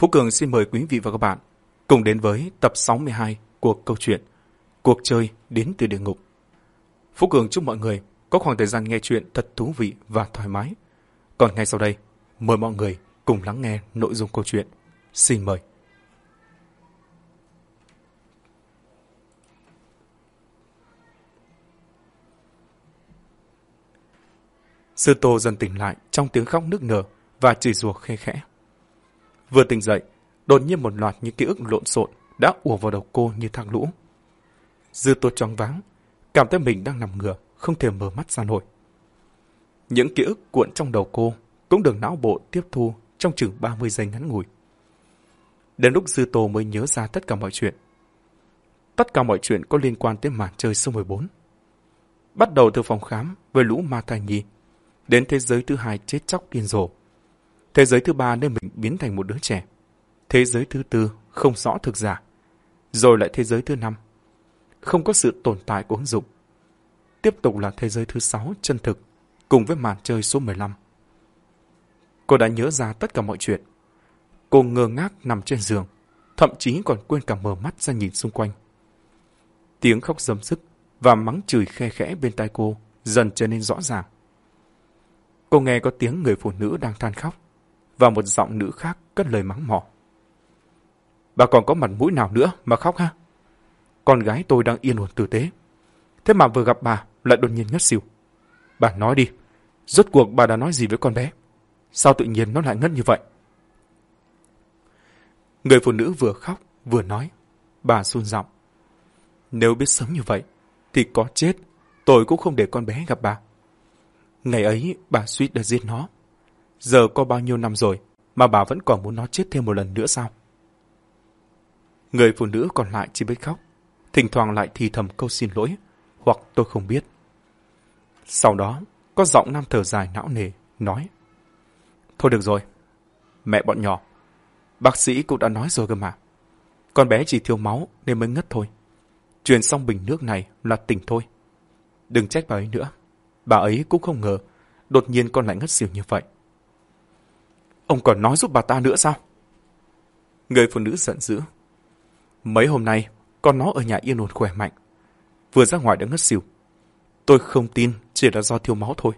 Phú Cường xin mời quý vị và các bạn cùng đến với tập 62 của câu chuyện Cuộc chơi đến từ địa ngục. Phú Cường chúc mọi người có khoảng thời gian nghe chuyện thật thú vị và thoải mái. Còn ngay sau đây, mời mọi người cùng lắng nghe nội dung câu chuyện. Xin mời. Sư Tô dần tỉnh lại trong tiếng khóc nức nở và chửi rủa khe khẽ. Vừa tỉnh dậy, đột nhiên một loạt những ký ức lộn xộn đã ùa vào đầu cô như thang lũ. Dư Tô choáng váng, cảm thấy mình đang nằm ngửa, không thể mở mắt ra nổi. Những ký ức cuộn trong đầu cô cũng được não bộ tiếp thu trong chừng 30 giây ngắn ngủi. Đến lúc Dư Tô mới nhớ ra tất cả mọi chuyện. Tất cả mọi chuyện có liên quan tới màn chơi số 14. Bắt đầu từ phòng khám với lũ ma thai nhi, đến thế giới thứ hai chết chóc điên rồ. Thế giới thứ ba nơi mình biến thành một đứa trẻ. Thế giới thứ tư không rõ thực giả. Rồi lại thế giới thứ năm. Không có sự tồn tại của ứng dụng. Tiếp tục là thế giới thứ sáu chân thực, cùng với màn chơi số 15. Cô đã nhớ ra tất cả mọi chuyện. Cô ngơ ngác nằm trên giường, thậm chí còn quên cả mở mắt ra nhìn xung quanh. Tiếng khóc dâm sức và mắng chửi khe khẽ bên tai cô dần trở nên rõ ràng. Cô nghe có tiếng người phụ nữ đang than khóc và một giọng nữ khác cất lời mắng mỏ. Bà còn có mặt mũi nào nữa mà khóc ha? Con gái tôi đang yên ổn tử tế. Thế mà vừa gặp bà lại đột nhiên ngất xỉu. Bà nói đi, rốt cuộc bà đã nói gì với con bé? Sao tự nhiên nó lại ngất như vậy? Người phụ nữ vừa khóc vừa nói. Bà run giọng. Nếu biết sớm như vậy, thì có chết, tôi cũng không để con bé gặp bà. Ngày ấy, bà suýt đã giết nó. Giờ có bao nhiêu năm rồi mà bà vẫn còn muốn nó chết thêm một lần nữa sao? Người phụ nữ còn lại chỉ biết khóc, thỉnh thoảng lại thì thầm câu xin lỗi, hoặc tôi không biết. Sau đó, có giọng nam thở dài não nề, nói Thôi được rồi, mẹ bọn nhỏ, bác sĩ cũng đã nói rồi cơ mà. Con bé chỉ thiếu máu nên mới ngất thôi. Truyền xong bình nước này là tỉnh thôi. Đừng trách bà ấy nữa. Bà ấy cũng không ngờ đột nhiên con lại ngất xỉu như vậy. Ông còn nói giúp bà ta nữa sao? Người phụ nữ giận dữ. Mấy hôm nay, con nó ở nhà yên ổn khỏe mạnh. Vừa ra ngoài đã ngất xỉu. Tôi không tin chỉ là do thiếu máu thôi.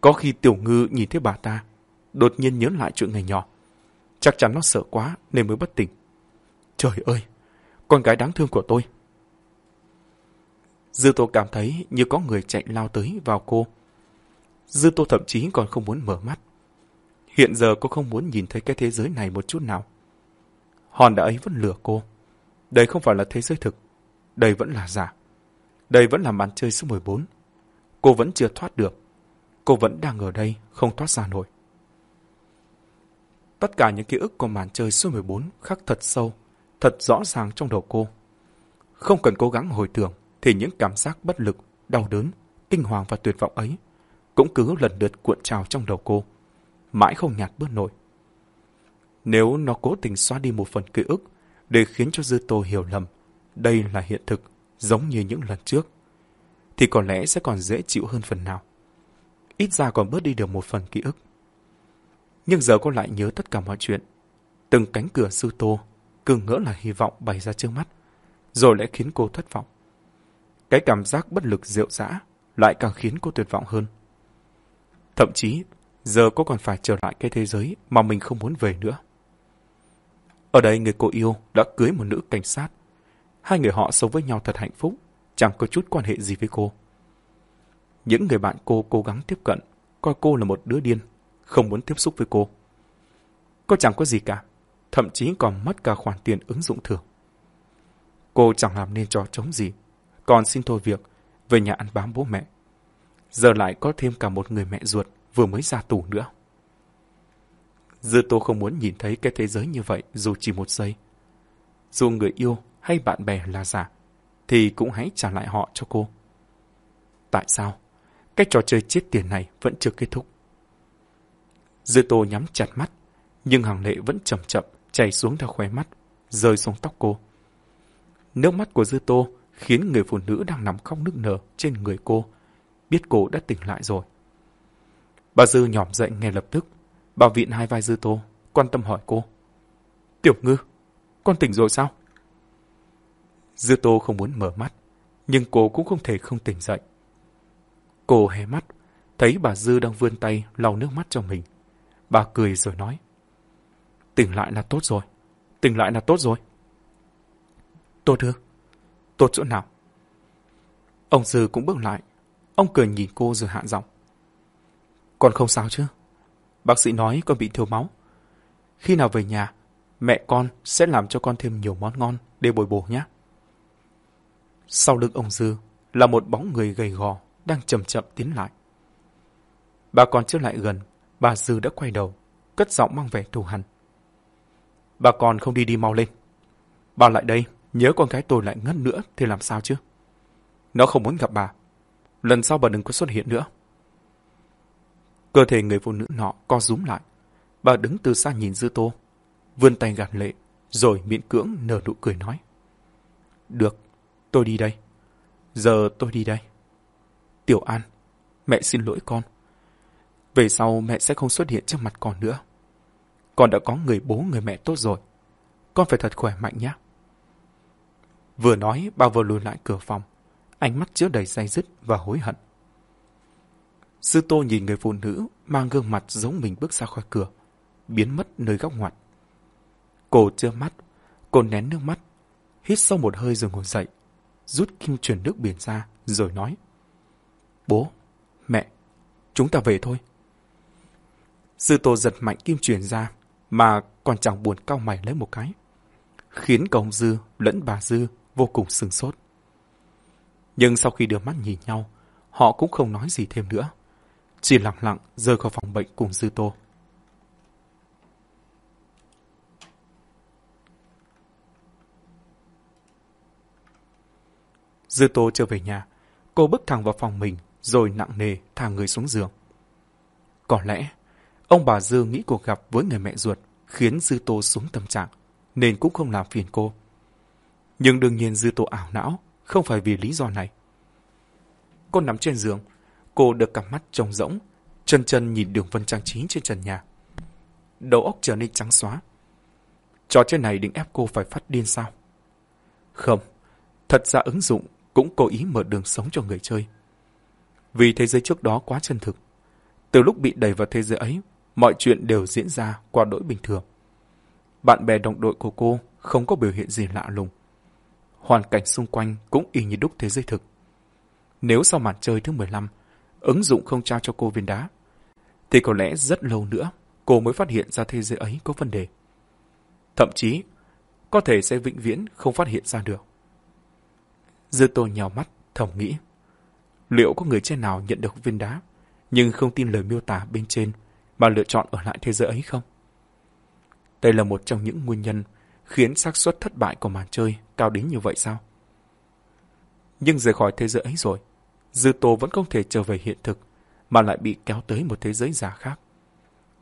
Có khi tiểu ngư nhìn thấy bà ta, đột nhiên nhớ lại chuyện ngày nhỏ. Chắc chắn nó sợ quá nên mới bất tỉnh. Trời ơi, con gái đáng thương của tôi. Dư Tô cảm thấy như có người chạy lao tới vào cô. Dư Tô thậm chí còn không muốn mở mắt. Hiện giờ cô không muốn nhìn thấy cái thế giới này một chút nào. Hòn đã ấy vẫn lừa cô. Đây không phải là thế giới thực. Đây vẫn là giả. Đây vẫn là màn chơi số 14. Cô vẫn chưa thoát được. Cô vẫn đang ở đây, không thoát ra nổi. Tất cả những ký ức của màn chơi số 14 khắc thật sâu, thật rõ ràng trong đầu cô. Không cần cố gắng hồi tưởng, thì những cảm giác bất lực, đau đớn, kinh hoàng và tuyệt vọng ấy cũng cứ lần lượt cuộn trào trong đầu cô mãi không nhạt bớt nổi. Nếu nó cố tình xóa đi một phần ký ức để khiến cho Dư Tô hiểu lầm đây là hiện thực giống như những lần trước, thì có lẽ sẽ còn dễ chịu hơn phần nào. Ít ra còn bớt đi được một phần ký ức. Nhưng giờ cô lại nhớ tất cả mọi chuyện. Từng cánh cửa Dư Tô cứ ngỡ là hy vọng bày ra trước mắt, rồi lại khiến cô thất vọng. Cái cảm giác bất lực rượu dã lại càng khiến cô tuyệt vọng hơn. Thậm chí giờ cô còn phải trở lại cái thế giới mà mình không muốn về nữa. Ở đây người cô yêu đã cưới một nữ cảnh sát. Hai người họ sống với nhau thật hạnh phúc, chẳng có chút quan hệ gì với cô. Những người bạn cô cố gắng tiếp cận, coi cô là một đứa điên, không muốn tiếp xúc với cô. Cô chẳng có gì cả, thậm chí còn mất cả khoản tiền ứng dụng thưởng. Cô chẳng làm nên trò chống gì, còn xin thôi việc, về nhà ăn bám bố mẹ. Giờ lại có thêm cả một người mẹ ruột vừa mới ra tù nữa. Dư Tô không muốn nhìn thấy cái thế giới như vậy dù chỉ một giây. Dù người yêu hay bạn bè là giả, thì cũng hãy trả lại họ cho cô. Tại sao? Cái trò chơi chết tiền này vẫn chưa kết thúc. Dư Tô nhắm chặt mắt, nhưng hàng lệ vẫn chậm chậm chảy xuống theo khóe mắt, rơi xuống tóc cô. Nước mắt của Dư Tô khiến người phụ nữ đang nằm khóc nức nở trên người cô, biết cô đã tỉnh lại rồi. Bà Dư nhỏm dậy ngay lập tức. Bà viện hai vai Dư Tô, quan tâm hỏi cô. Tiểu ngư, con tỉnh rồi sao? Dư tô không muốn mở mắt, nhưng cô cũng không thể không tỉnh dậy. Cô hé mắt, thấy bà Dư đang vươn tay lau nước mắt cho mình. Bà cười rồi nói. Tỉnh lại là tốt rồi. Tỉnh lại là tốt rồi. Tốt ư? Tốt chỗ nào? Ông Dư cũng bước lại. Ông cười nhìn cô rồi hạ giọng. Con không sao chứ? Bác sĩ nói con bị thiếu máu. Khi nào về nhà, mẹ con sẽ làm cho con thêm nhiều món ngon để bồi bổ nhé. Sau lưng ông Dư là một bóng người gầy gò đang chậm chậm tiến lại. Bà còn chưa lại gần, bà Dư đã quay đầu, cất giọng mang vẻ thù hằn. Bà còn không đi đi mau lên. Bà lại đây, nhớ con gái tôi lại ngất nữa thì làm sao chứ? Nó không muốn gặp bà. Lần sau bà đừng có xuất hiện nữa. Cơ thể người phụ nữ nọ co rúm lại. Bà đứng từ xa nhìn Dư Tô, vươn tay gạt lệ, rồi miễn cưỡng nở nụ cười nói. Được, tôi đi đây. Giờ tôi đi đây. Tiểu An, mẹ xin lỗi con. Về sau mẹ sẽ không xuất hiện trước mặt con nữa. Con đã có người bố người mẹ tốt rồi. Con phải thật khỏe mạnh nhé. Vừa nói, bà vừa lùi lại cửa phòng. Ánh mắt chứa đầy say dứt và hối hận. Sư Tô nhìn người phụ nữ mang gương mặt giống mình bước ra khỏi cửa, biến mất nơi góc ngoặt. Cô chưa mắt, cô nén nước mắt, hít sâu một hơi rồi ngồi dậy, rút kim truyền nước biển ra, rồi nói. Bố, mẹ, chúng ta về thôi. Sư Tô giật mạnh kim truyền ra, mà còn chẳng buồn cao mày lấy một cái. Khiến cả ông Dư lẫn bà Dư vô cùng sừng sốt. Nhưng sau khi đưa mắt nhìn nhau, họ cũng không nói gì thêm nữa. Chỉ lặng lặng rời khỏi phòng bệnh cùng Dư Tô. Dư Tô trở về nhà, cô bước thẳng vào phòng mình rồi nặng nề thả người xuống giường. Có lẽ, ông bà Dư nghĩ cuộc gặp với người mẹ ruột khiến Dư Tô xuống tâm trạng, nên cũng không làm phiền cô. Nhưng đương nhiên Dư Tô ảo não, không phải vì lý do này. Cô nằm trên giường, cô được cặp mắt trông rỗng, chân chân nhìn đường vân trang trí trên trần nhà. Đầu óc trở nên trắng xóa. Trò chơi này định ép cô phải phát điên sao? Không, thật ra ứng dụng cũng cố ý mở đường sống cho người chơi. Vì thế giới trước đó quá chân thực. Từ lúc bị đẩy vào thế giới ấy, mọi chuyện đều diễn ra qua đỗi bình thường. Bạn bè đồng đội của cô không có biểu hiện gì lạ lùng. Hoàn cảnh xung quanh cũng y như đúc thế giới thực. Nếu sau màn chơi thứ 15, ứng dụng không trao cho cô viên đá, thì có lẽ rất lâu nữa cô mới phát hiện ra thế giới ấy có vấn đề. Thậm chí, có thể sẽ vĩnh viễn không phát hiện ra được. Dư tô nhào mắt, thầm nghĩ. Liệu có người trên nào nhận được viên đá, nhưng không tin lời miêu tả bên trên mà lựa chọn ở lại thế giới ấy không? Đây là một trong những nguyên nhân khiến xác suất thất bại của màn chơi cao đến như vậy sao? Nhưng rời khỏi thế giới ấy rồi, Dư Tô vẫn không thể trở về hiện thực, mà lại bị kéo tới một thế giới giả khác.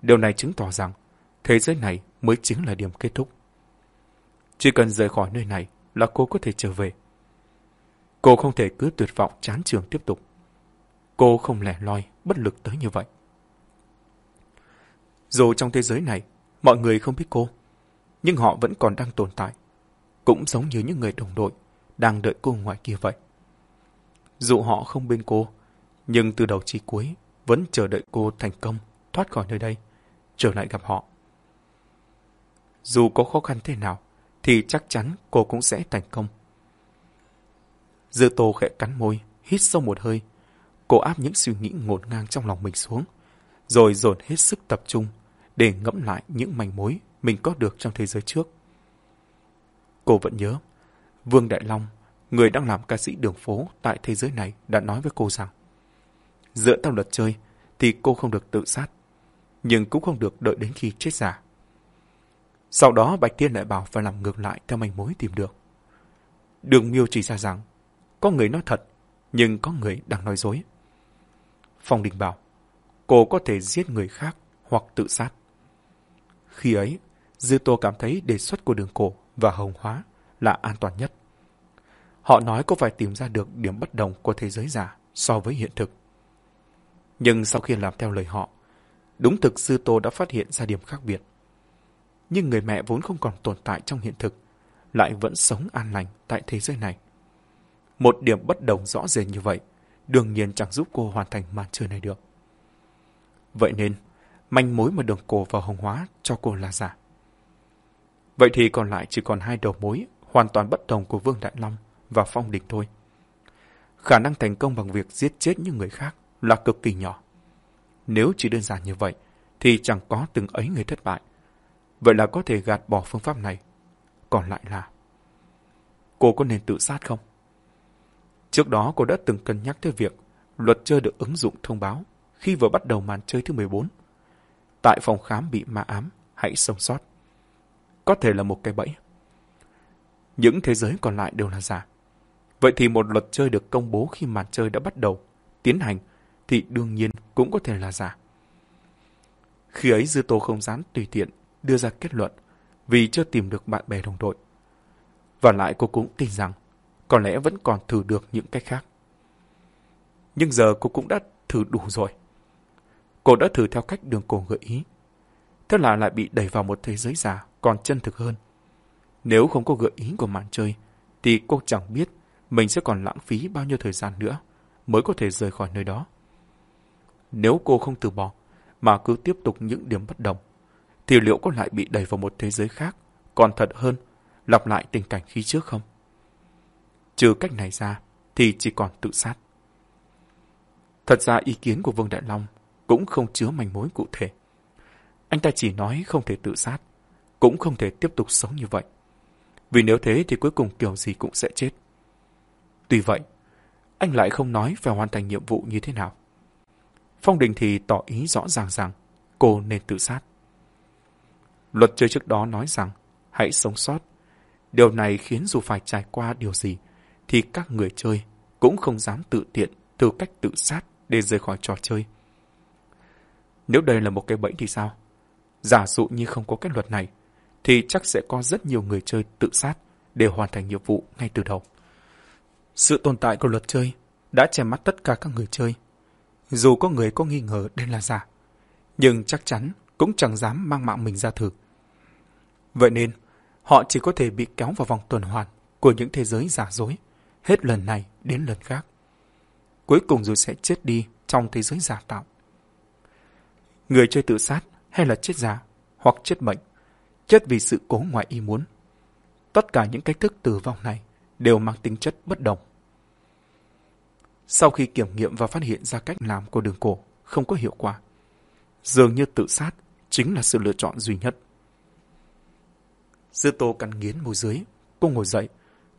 Điều này chứng tỏ rằng thế giới này mới chính là điểm kết thúc. Chỉ cần rời khỏi nơi này là cô có thể trở về. Cô không thể cứ tuyệt vọng chán trường tiếp tục. Cô không lẻ loi, bất lực tới như vậy. Dù trong thế giới này, mọi người không biết cô, nhưng họ vẫn còn đang tồn tại. Cũng giống như những người đồng đội đang đợi cô ngoài kia vậy. Dù họ không bên cô, nhưng từ đầu chí cuối vẫn chờ đợi cô thành công thoát khỏi nơi đây, trở lại gặp họ. Dù có khó khăn thế nào, thì chắc chắn cô cũng sẽ thành công. Dư tô khẽ cắn môi, hít sâu một hơi. Cô áp những suy nghĩ ngổn ngang trong lòng mình xuống, rồi dồn hết sức tập trung để ngẫm lại những manh mối mình có được trong thế giới trước. Cô vẫn nhớ, Vương Đại Long, người đang làm ca sĩ đường phố tại thế giới này đã nói với cô rằng dựa theo luật chơi thì cô không được tự sát, nhưng cũng không được đợi đến khi chết giả. Sau đó Bạch Tiên lại bảo phải làm ngược lại theo manh mối tìm được. Đường miêu chỉ ra rằng có người nói thật, nhưng có người đang nói dối. Phong Đình bảo, cô có thể giết người khác hoặc tự sát. Khi ấy, Dư Tô cảm thấy đề xuất của đường cổ và hồng hóa là an toàn nhất. Họ nói có phải tìm ra được điểm bất đồng của thế giới giả so với hiện thực. Nhưng sau khi làm theo lời họ, đúng thực sư Tô đã phát hiện ra điểm khác biệt. nhưng người mẹ vốn không còn tồn tại trong hiện thực, lại vẫn sống an lành tại thế giới này. Một điểm bất đồng rõ rệt như vậy, đương nhiên chẳng giúp cô hoàn thành màn chơi này được. Vậy nên, manh mối mà đường cổ vào hồng hóa cho cô là giả. Vậy thì còn lại chỉ còn hai đầu mối hoàn toàn bất đồng của Vương Đại Long và Phong địch thôi. Khả năng thành công bằng việc giết chết những người khác là cực kỳ nhỏ. Nếu chỉ đơn giản như vậy, thì chẳng có từng ấy người thất bại. Vậy là có thể gạt bỏ phương pháp này. Còn lại là... Cô có nên tự sát không? Trước đó cô đã từng cân nhắc tới việc luật chơi được ứng dụng thông báo khi vừa bắt đầu màn chơi thứ 14. Tại phòng khám bị ma ám, hãy sống sót. Có thể là một cái bẫy. Những thế giới còn lại đều là giả. Vậy thì một luật chơi được công bố khi màn chơi đã bắt đầu, tiến hành, thì đương nhiên cũng có thể là giả. Khi ấy Dư Tô không dám tùy tiện đưa ra kết luận vì chưa tìm được bạn bè đồng đội. Và lại cô cũng tin rằng có lẽ vẫn còn thử được những cách khác. Nhưng giờ cô cũng đã thử đủ rồi. Cô đã thử theo cách đường cổ gợi ý. Thế là lại bị đẩy vào một thế giới giả còn chân thực hơn. Nếu không có gợi ý của màn chơi, thì cô chẳng biết mình sẽ còn lãng phí bao nhiêu thời gian nữa mới có thể rời khỏi nơi đó. Nếu cô không từ bỏ, mà cứ tiếp tục những điểm bất đồng, thì liệu có lại bị đẩy vào một thế giới khác, còn thật hơn, lặp lại tình cảnh khi trước không? Trừ cách này ra, thì chỉ còn tự sát. Thật ra ý kiến của Vương Đại Long cũng không chứa manh mối cụ thể. Anh ta chỉ nói không thể tự sát, cũng không thể tiếp tục sống như vậy. Vì nếu thế thì cuối cùng kiểu gì cũng sẽ chết. Tuy vậy, anh lại không nói phải hoàn thành nhiệm vụ như thế nào. Phong Đình thì tỏ ý rõ ràng rằng cô nên tự sát. Luật chơi trước đó nói rằng hãy sống sót. Điều này khiến dù phải trải qua điều gì thì các người chơi cũng không dám tự tiện từ cách tự sát để rời khỏi trò chơi. Nếu đây là một cái bẫy thì sao? Giả dụ như không có cái luật này, thì chắc sẽ có rất nhiều người chơi tự sát để hoàn thành nhiệm vụ ngay từ đầu. Sự tồn tại của luật chơi đã che mắt tất cả các người chơi. Dù có người có nghi ngờ đây là giả, nhưng chắc chắn cũng chẳng dám mang mạng mình ra thử. Vậy nên, họ chỉ có thể bị kéo vào vòng tuần hoàn của những thế giới giả dối, hết lần này đến lần khác. Cuối cùng rồi sẽ chết đi trong thế giới giả tạo. Người chơi tự sát hay là chết giả hoặc chết bệnh, chết vì sự cố ngoại ý muốn. Tất cả những cách thức tử vong này đều mang tính chất bất đồng. Sau khi kiểm nghiệm và phát hiện ra cách làm của đường cổ không có hiệu quả, dường như tự sát chính là sự lựa chọn duy nhất. Dư tô cắn nghiến môi dưới, cô ngồi dậy,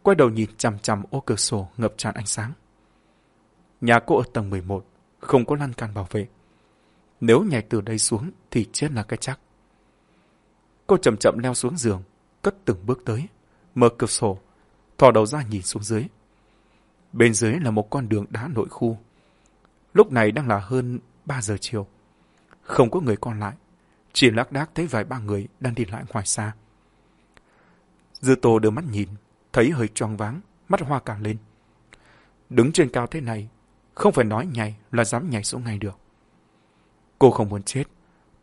quay đầu nhìn chằm chằm ô cửa sổ ngập tràn ánh sáng. Nhà cô ở tầng 11, không có lan can bảo vệ. Nếu nhảy từ đây xuống thì chết là cái chắc. Cô chậm chậm leo xuống giường, cất từng bước tới, mở cửa sổ, thò đầu ra nhìn xuống dưới. Bên dưới là một con đường đá nội khu. Lúc này đang là hơn 3 giờ chiều. Không có người còn lại, chỉ lác đác thấy vài ba người đang đi lại ngoài xa. Dư Tô đưa mắt nhìn, thấy hơi choáng váng, mắt hoa cả lên. Đứng trên cao thế này, không phải nói nhảy là dám nhảy xuống ngay được. Cô không muốn chết,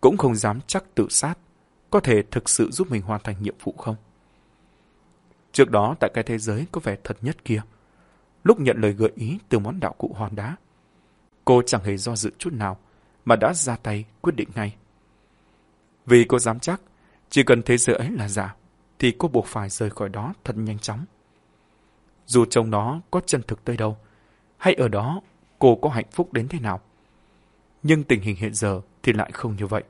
cũng không dám chắc tự sát, có thể thực sự giúp mình hoàn thành nhiệm vụ không? Trước đó tại cái thế giới có vẻ thật nhất kia, lúc nhận lời gợi ý từ món đạo cụ hòn đá, cô chẳng hề do dự chút nào mà đã ra tay quyết định ngay. Vì cô dám chắc, chỉ cần thế giới ấy là giả, thì cô buộc phải rời khỏi đó thật nhanh chóng. Dù trong đó có chân thực tới đâu, hay ở đó cô có hạnh phúc đến thế nào. Nhưng tình hình hiện giờ thì lại không như vậy.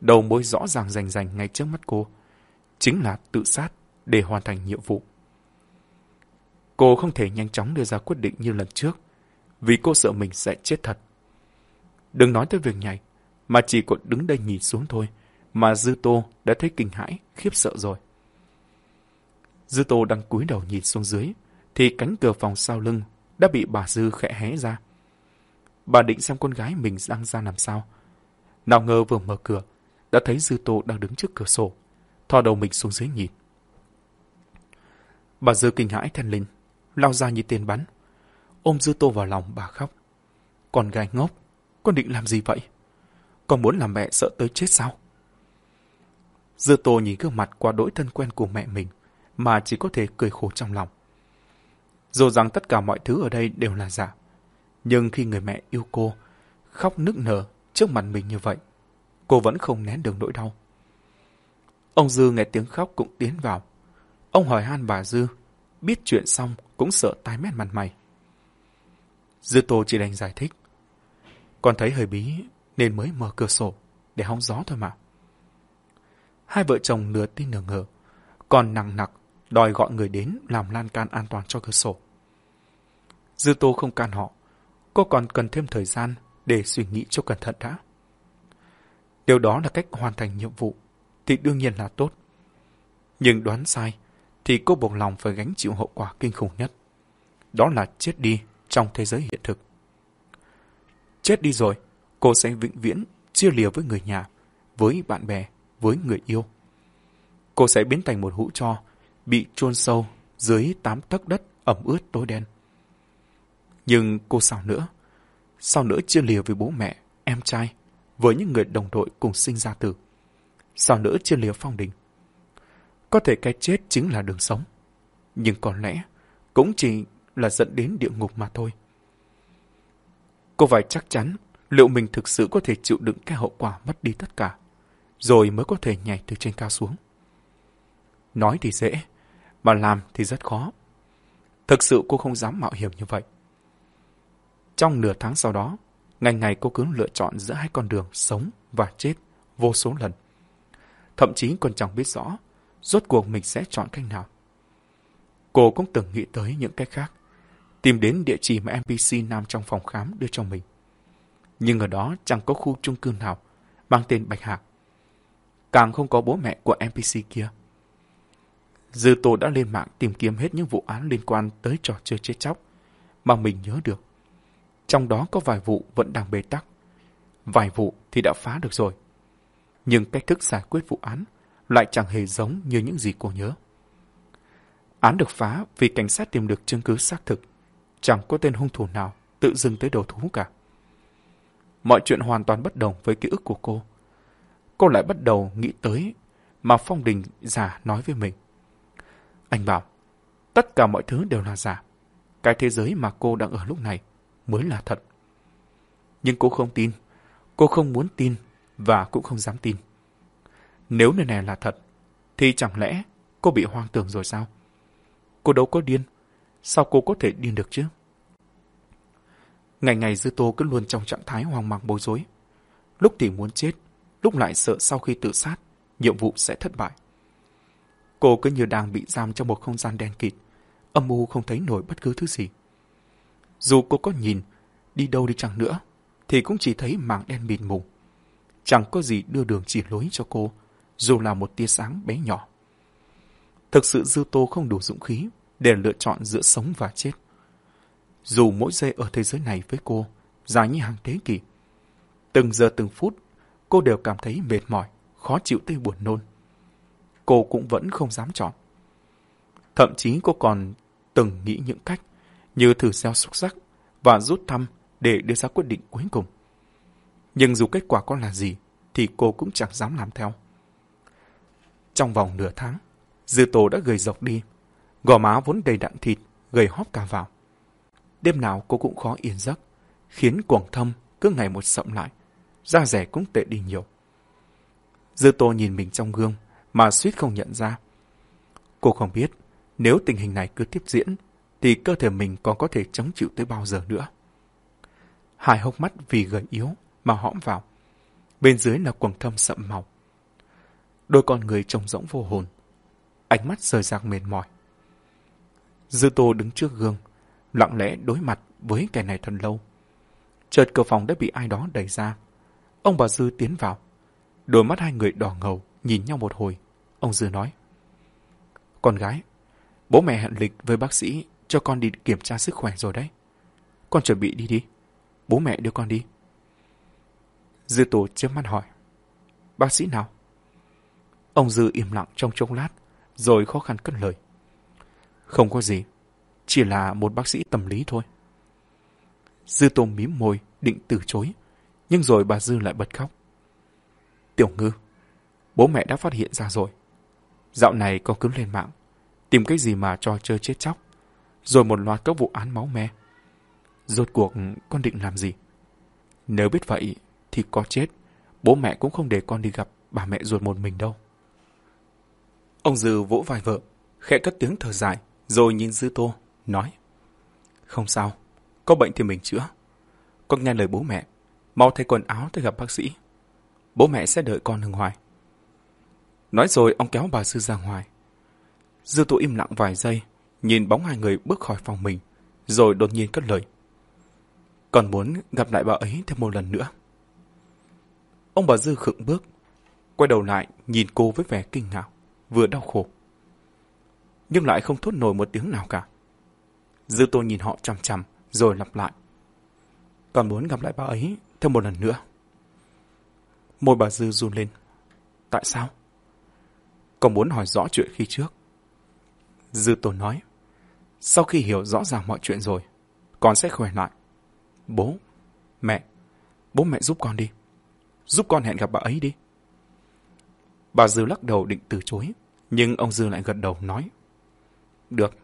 Đầu mối rõ ràng rành rành ngay trước mắt cô, chính là tự sát để hoàn thành nhiệm vụ. Cô không thể nhanh chóng đưa ra quyết định như lần trước, vì cô sợ mình sẽ chết thật. Đừng nói tới việc nhảy, mà chỉ còn đứng đây nhìn xuống thôi, mà Dư Tô đã thấy kinh hãi, khiếp sợ rồi. Dư Tô đang cúi đầu nhìn xuống dưới, thì cánh cửa phòng sau lưng đã bị bà Dư khẽ hé ra. Bà định xem con gái mình đang ra làm sao. Nào ngờ vừa mở cửa, đã thấy Dư Tô đang đứng trước cửa sổ, thò đầu mình xuống dưới nhìn. Bà Dư kinh hãi thèn lên, lao ra như tên bắn. Ôm Dư Tô vào lòng bà khóc. Con gái ngốc, con định làm gì vậy? Con muốn làm mẹ sợ tới chết sao? Dư Tô nhìn gương mặt qua đỗi thân quen của mẹ mình, mà chỉ có thể cười khổ trong lòng. Dù rằng tất cả mọi thứ ở đây đều là giả, nhưng khi người mẹ yêu cô, khóc nức nở trước mặt mình như vậy, cô vẫn không nén được nỗi đau. Ông Dư nghe tiếng khóc cũng tiến vào. Ông hỏi han bà Dư, biết chuyện xong cũng sợ tái mét mặt mày. Dư Tô chỉ đành giải thích. Con thấy hơi bí nên mới mở cửa sổ để hóng gió thôi mà. Hai vợ chồng nửa tin nửa ngờ, còn nặng nặc đòi gọi người đến làm lan can an toàn cho cửa sổ. Dư Tô không can họ, cô còn cần thêm thời gian để suy nghĩ cho cẩn thận đã. Điều đó là cách hoàn thành nhiệm vụ, thì đương nhiên là tốt. Nhưng đoán sai, thì cô buộc lòng phải gánh chịu hậu quả kinh khủng nhất. Đó là chết đi trong thế giới hiện thực. Chết đi rồi, cô sẽ vĩnh viễn chia lìa với người nhà, với bạn bè, với người yêu. Cô sẽ biến thành một hũ cho, bị chôn sâu dưới tám tấc đất ẩm ướt tối đen. Nhưng cô sao nữa? Sao nữa chia lìa với bố mẹ, em trai, với những người đồng đội cùng sinh ra từ? Sao nữa chia lìa phong đình? Có thể cái chết chính là đường sống. Nhưng có lẽ cũng chỉ là dẫn đến địa ngục mà thôi. Cô phải chắc chắn liệu mình thực sự có thể chịu đựng cái hậu quả mất đi tất cả, rồi mới có thể nhảy từ trên cao xuống. Nói thì dễ, mà làm thì rất khó. Thực sự cô không dám mạo hiểm như vậy. Trong nửa tháng sau đó, ngày ngày cô cứ lựa chọn giữa hai con đường sống và chết vô số lần. Thậm chí còn chẳng biết rõ rốt cuộc mình sẽ chọn cách nào. Cô cũng từng nghĩ tới những cách khác, tìm đến địa chỉ mà NPC nam trong phòng khám đưa cho mình. Nhưng ở đó chẳng có khu chung cư nào mang tên Bạch Hạc. Càng không có bố mẹ của NPC kia. Dư Tô đã lên mạng tìm kiếm hết những vụ án liên quan tới trò chơi chết chóc mà mình nhớ được. Trong đó có vài vụ vẫn đang bế tắc. Vài vụ thì đã phá được rồi. Nhưng cách thức giải quyết vụ án lại chẳng hề giống như những gì cô nhớ. Án được phá vì cảnh sát tìm được chứng cứ xác thực. Chẳng có tên hung thủ nào tự dưng tới đầu thú cả. Mọi chuyện hoàn toàn bất đồng với ký ức của cô. Cô lại bắt đầu nghĩ tới mà Phong Đình giả nói với mình. Anh bảo, tất cả mọi thứ đều là giả. Cái thế giới mà cô đang ở lúc này mới là thật. Nhưng cô không tin, cô không muốn tin và cũng không dám tin. Nếu nơi này là thật, thì chẳng lẽ cô bị hoang tưởng rồi sao? Cô đâu có điên, sao cô có thể điên được chứ? Ngày ngày Dư Tô cứ luôn trong trạng thái hoang mang bối rối. Lúc thì muốn chết, lúc lại sợ sau khi tự sát, nhiệm vụ sẽ thất bại. Cô cứ như đang bị giam trong một không gian đen kịt, âm u không thấy nổi bất cứ thứ gì. Dù cô có nhìn, đi đâu đi chăng nữa, thì cũng chỉ thấy mảng đen mịt mù. Chẳng có gì đưa đường chỉ lối cho cô, dù là một tia sáng bé nhỏ. Thực sự Dư Tô không đủ dũng khí để lựa chọn giữa sống và chết. Dù mỗi giây ở thế giới này với cô dài như hàng thế kỷ, từng giờ từng phút cô đều cảm thấy mệt mỏi, khó chịu tê buồn nôn. Cô cũng vẫn không dám chọn. Thậm chí cô còn từng nghĩ những cách như thử gieo xúc sắc và rút thăm để đưa ra quyết định cuối cùng. Nhưng dù kết quả có là gì, thì cô cũng chẳng dám làm theo. Trong vòng nửa tháng, dư tổ đã gầy dọc đi, gò má vốn đầy đặn thịt, gầy hóp cả vào. Đêm nào cô cũng khó yên giấc, khiến cuồng thâm cứ ngày một sậm lại, da rẻ cũng tệ đi nhiều. Dư tô nhìn mình trong gương, mà suýt không nhận ra. Cô không biết, nếu tình hình này cứ tiếp diễn, thì cơ thể mình còn có thể chống chịu tới bao giờ nữa. Hai hốc mắt vì gầy yếu mà hõm vào. Bên dưới là quầng thâm sậm màu. Đôi con người trông rỗng vô hồn. Ánh mắt rời rạc mệt mỏi. Dư Tô đứng trước gương, lặng lẽ đối mặt với kẻ này thật lâu. Chợt cửa phòng đã bị ai đó đẩy ra. Ông bà Dư tiến vào. Đôi mắt hai người đỏ ngầu, nhìn nhau một hồi. Ông Dư nói. Con gái, bố mẹ hẹn lịch với bác sĩ cho con đi kiểm tra sức khỏe rồi đấy. Con chuẩn bị đi đi. Bố mẹ đưa con đi. Dư tổ trước mắt hỏi. Bác sĩ nào? Ông Dư im lặng trong chốc lát, rồi khó khăn cất lời. Không có gì, chỉ là một bác sĩ tâm lý thôi. Dư tôm mím môi, định từ chối, nhưng rồi bà Dư lại bật khóc. Tiểu ngư, bố mẹ đã phát hiện ra rồi. Dạo này con cứ lên mạng, tìm cái gì mà cho chơi chết chóc, rồi một loạt các vụ án máu me. Rốt cuộc con định làm gì? Nếu biết vậy thì có chết, bố mẹ cũng không để con đi gặp bà mẹ ruột một mình đâu. Ông Dư vỗ vai vợ, khẽ cất tiếng thở dài, rồi nhìn Dư Tô, nói. Không sao, có bệnh thì mình chữa. Con nghe lời bố mẹ, mau thay quần áo tới gặp bác sĩ. Bố mẹ sẽ đợi con ở ngoài. Nói rồi ông kéo bà Dư ra ngoài. Dư Tô im lặng vài giây, nhìn bóng hai người bước khỏi phòng mình, rồi đột nhiên cất lời. Còn muốn gặp lại bà ấy thêm một lần nữa. Ông bà Dư khựng bước, quay đầu lại nhìn cô với vẻ kinh ngạc, vừa đau khổ. Nhưng lại không thốt nổi một tiếng nào cả. Dư Tô nhìn họ chằm chằm, rồi lặp lại. Còn muốn gặp lại bà ấy thêm một lần nữa. Môi bà Dư run lên. Tại sao? Còn muốn hỏi rõ chuyện khi trước. Dư Tô nói. Sau khi hiểu rõ ràng mọi chuyện rồi, con sẽ khỏe lại. Bố, mẹ, bố mẹ giúp con đi. Giúp con hẹn gặp bà ấy đi. Bà Dư lắc đầu định từ chối, nhưng ông Dư lại gật đầu nói. Được,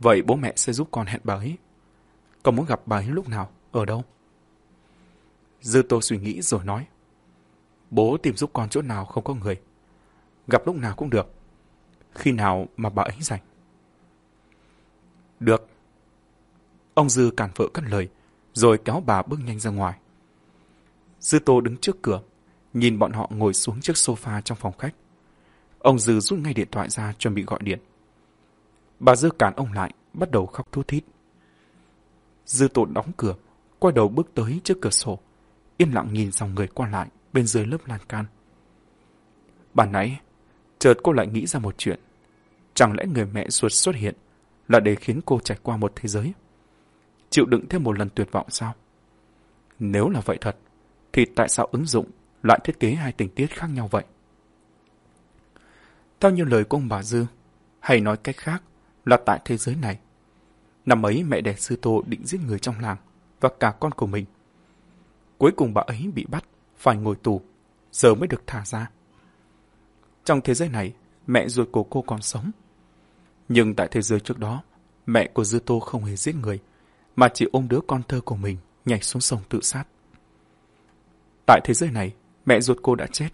vậy bố mẹ sẽ giúp con hẹn bà ấy. Con muốn gặp bà ấy lúc nào, ở đâu? Dư Tô suy nghĩ rồi nói. Bố tìm giúp con chỗ nào không có người. Gặp lúc nào cũng được. Khi nào mà bà ấy rảnh. Được. Ông Dư cản vợ cắt lời, rồi kéo bà bước nhanh ra ngoài. Dư Tô đứng trước cửa, nhìn bọn họ ngồi xuống chiếc sofa trong phòng khách. Ông Dư rút ngay điện thoại ra chuẩn bị gọi điện. Bà Dư cản ông lại, bắt đầu khóc thút thít. Dư Tô đóng cửa, quay đầu bước tới trước cửa sổ, yên lặng nhìn dòng người qua lại bên dưới lớp lan can. Bà nãy, chợt cô lại nghĩ ra một chuyện. Chẳng lẽ người mẹ ruột xuất hiện là để khiến cô trải qua một thế giới? Chịu đựng thêm một lần tuyệt vọng sao? Nếu là vậy thật, thì tại sao ứng dụng lại thiết kế hai tình tiết khác nhau vậy? Theo như lời của ông bà Dư, hay nói cách khác là tại thế giới này, năm ấy mẹ đẻ sư tô định giết người trong làng và cả con của mình. Cuối cùng bà ấy bị bắt, phải ngồi tù, giờ mới được thả ra. Trong thế giới này, mẹ ruột của cô còn sống. Nhưng tại thế giới trước đó, mẹ của Dư Tô không hề giết người, mà chỉ ôm đứa con thơ của mình nhảy xuống sông tự sát. Tại thế giới này, mẹ ruột cô đã chết.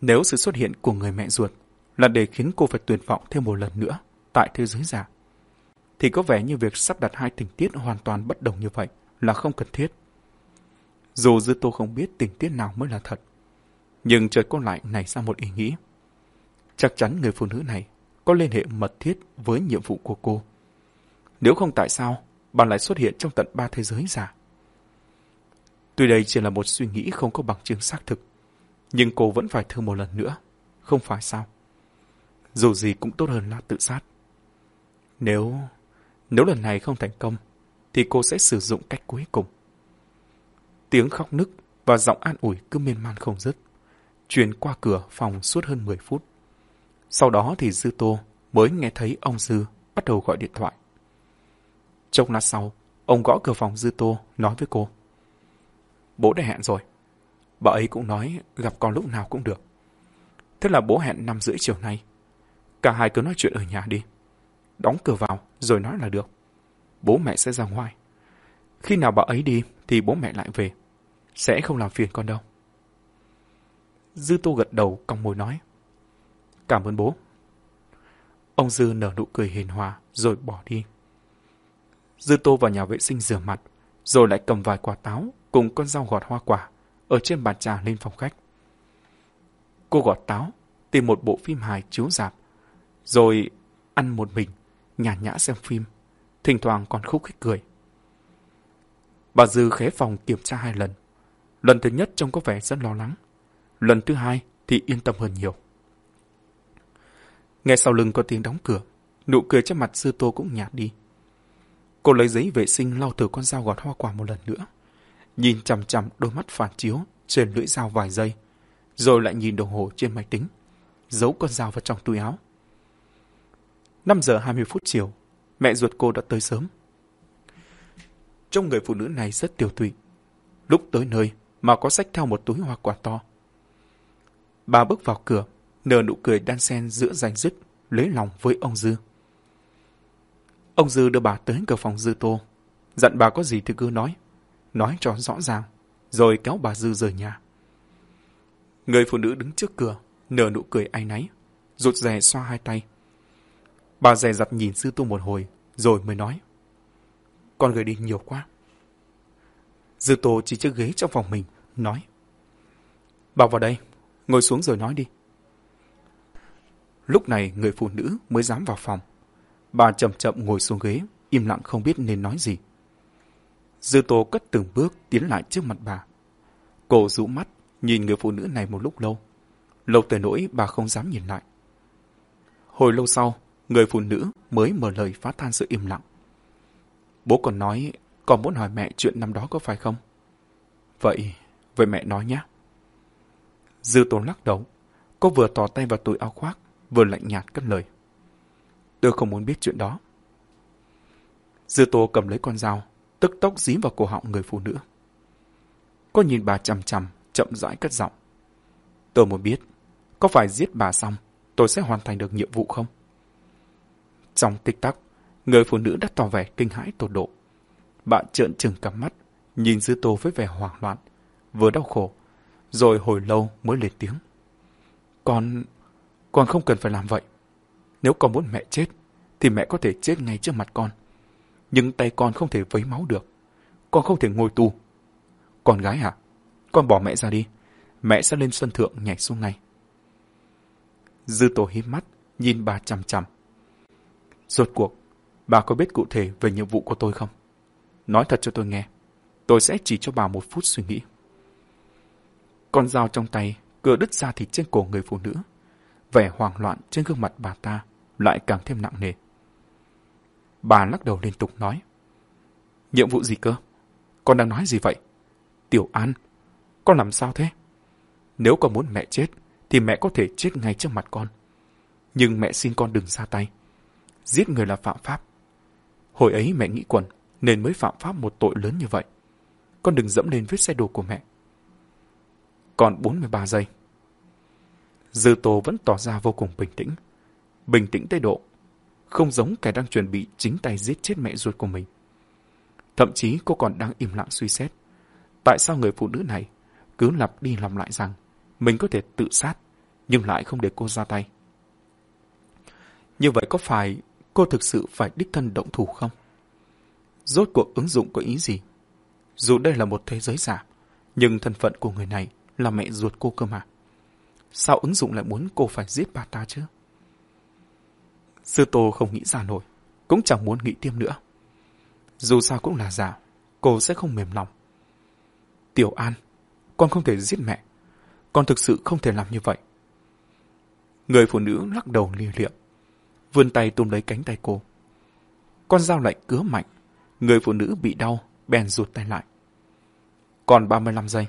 Nếu sự xuất hiện của người mẹ ruột là để khiến cô phải tuyệt vọng thêm một lần nữa tại thế giới giả, thì có vẻ như việc sắp đặt hai tình tiết hoàn toàn bất đồng như vậy là không cần thiết. Dù Dư Tô không biết tình tiết nào mới là thật, nhưng chợt cô lại nảy ra một ý nghĩ. Chắc chắn người phụ nữ này có liên hệ mật thiết với nhiệm vụ của cô. Nếu không tại sao bà lại xuất hiện trong tận ba thế giới giả? Tuy đây chỉ là một suy nghĩ không có bằng chứng xác thực, nhưng cô vẫn phải thử một lần nữa, không phải sao? Dù gì cũng tốt hơn là tự sát. Nếu... nếu lần này không thành công, thì cô sẽ sử dụng cách cuối cùng. Tiếng khóc nức và giọng an ủi cứ miên man không dứt, truyền qua cửa phòng suốt hơn 10 phút. Sau đó thì Dư Tô mới nghe thấy ông Dư bắt đầu gọi điện thoại. Trong lát sau, ông gõ cửa phòng Dư Tô nói với cô. Bố đã hẹn rồi. Bà ấy cũng nói gặp con lúc nào cũng được. Thế là bố hẹn năm rưỡi chiều nay. Cả hai cứ nói chuyện ở nhà đi. Đóng cửa vào rồi nói là được. Bố mẹ sẽ ra ngoài. Khi nào bà ấy đi thì bố mẹ lại về. Sẽ không làm phiền con đâu. Dư Tô gật đầu cong môi nói. Cảm ơn bố. Ông Dư nở nụ cười hiền hòa rồi bỏ đi. Dư Tô vào nhà vệ sinh rửa mặt, rồi lại cầm vài quả táo cùng con rau gọt hoa quả ở trên bàn trà lên phòng khách. Cô gọt táo, tìm một bộ phim hài chiếu rạp, rồi ăn một mình, nhàn nhã xem phim, thỉnh thoảng còn khúc khích cười. Bà Dư khé phòng kiểm tra hai lần. Lần thứ nhất trông có vẻ rất lo lắng. Lần thứ hai thì yên tâm hơn nhiều. Nghe sau lưng có tiếng đóng cửa, nụ cười trên mặt Dư Tô cũng nhạt đi. Cô lấy giấy vệ sinh lau thử con dao gọt hoa quả một lần nữa. Nhìn chằm chằm đôi mắt phản chiếu trên lưỡi dao vài giây, rồi lại nhìn đồng hồ trên máy tính, giấu con dao vào trong túi áo. 5 giờ 20 phút chiều, mẹ ruột cô đã tới sớm. Trong người phụ nữ này rất tiểu tụy. Lúc tới nơi mà có sách theo một túi hoa quả to. Bà bước vào cửa, nở nụ cười đan xen giữa rành dứt, lấy lòng với ông Dư. Ông Dư đưa bà tới cửa phòng Dư Tô, dặn bà có gì thì cứ nói, nói cho rõ ràng, rồi kéo bà Dư rời nhà. Người phụ nữ đứng trước cửa, nở nụ cười ai náy, rụt rè xoa hai tay. Bà dè dặt nhìn Dư Tô một hồi, rồi mới nói. Con gửi đi nhiều quá. Dư Tô chỉ chiếc ghế trong phòng mình, nói. Bảo vào đây, ngồi xuống rồi nói đi. Lúc này người phụ nữ mới dám vào phòng. Bà chậm chậm ngồi xuống ghế, im lặng không biết nên nói gì. Dư Tô cất từng bước tiến lại trước mặt bà. Cô rũ mắt, nhìn người phụ nữ này một lúc lâu. Lâu tới nỗi bà không dám nhìn lại. Hồi lâu sau, người phụ nữ mới mở lời phá than sự im lặng. Bố còn nói, còn muốn hỏi mẹ chuyện năm đó có phải không? Vậy, vậy mẹ nói nhé. Dư Tô lắc đầu. Cô vừa tỏ tay vào túi áo khoác, vừa lạnh nhạt cất lời. Tôi không muốn biết chuyện đó. Dư Tô cầm lấy con dao, tức tốc dí vào cổ họng người phụ nữ. Cô nhìn bà chằm chằm, chậm rãi cất giọng. Tôi muốn biết, có phải giết bà xong, tôi sẽ hoàn thành được nhiệm vụ không? Trong tích tắc, người phụ nữ đã tỏ vẻ kinh hãi tột độ. Bà trợn trừng cắm mắt, nhìn Dư Tô với vẻ hoảng loạn, vừa đau khổ, rồi hồi lâu mới lên tiếng. Con... con không cần phải làm vậy. Nếu con muốn mẹ chết, thì mẹ có thể chết ngay trước mặt con. Nhưng tay con không thể vấy máu được. Con không thể ngồi tù. Con gái hả? Con bỏ mẹ ra đi. Mẹ sẽ lên sân thượng nhảy xuống ngay. Dư tổ hít mắt, nhìn bà chằm chằm. Rốt cuộc, bà có biết cụ thể về nhiệm vụ của tôi không? Nói thật cho tôi nghe. Tôi sẽ chỉ cho bà một phút suy nghĩ. Con dao trong tay cửa đứt ra thịt trên cổ người phụ nữ. Vẻ hoảng loạn trên gương mặt bà ta lại càng thêm nặng nề. Bà lắc đầu liên tục nói. Nhiệm vụ gì cơ? Con đang nói gì vậy? Tiểu An, con làm sao thế? Nếu con muốn mẹ chết, thì mẹ có thể chết ngay trước mặt con. Nhưng mẹ xin con đừng ra tay. Giết người là phạm pháp. Hồi ấy mẹ nghĩ quần, nên mới phạm pháp một tội lớn như vậy. Con đừng dẫm lên vết xe đồ của mẹ. Còn 43 giây. Dư Tô vẫn tỏ ra vô cùng bình tĩnh. Bình tĩnh tới độ. Không giống kẻ đang chuẩn bị chính tay giết chết mẹ ruột của mình. Thậm chí cô còn đang im lặng suy xét. Tại sao người phụ nữ này cứ lặp đi lặp lại rằng mình có thể tự sát, nhưng lại không để cô ra tay. Như vậy có phải cô thực sự phải đích thân động thủ không? Rốt cuộc ứng dụng có ý gì? Dù đây là một thế giới giả, nhưng thân phận của người này là mẹ ruột cô cơ mà. Sao ứng dụng lại muốn cô phải giết bà ta chứ? Sư Tô không nghĩ ra nổi, cũng chẳng muốn nghĩ tiêm nữa. Dù sao cũng là giả, cô sẽ không mềm lòng. Tiểu An, con không thể giết mẹ. Con thực sự không thể làm như vậy. Người phụ nữ lắc đầu lia liệm, vươn tay túm lấy cánh tay cô. Con dao lạnh cứa mạnh, người phụ nữ bị đau, bèn rụt tay lại. Còn 35 giây.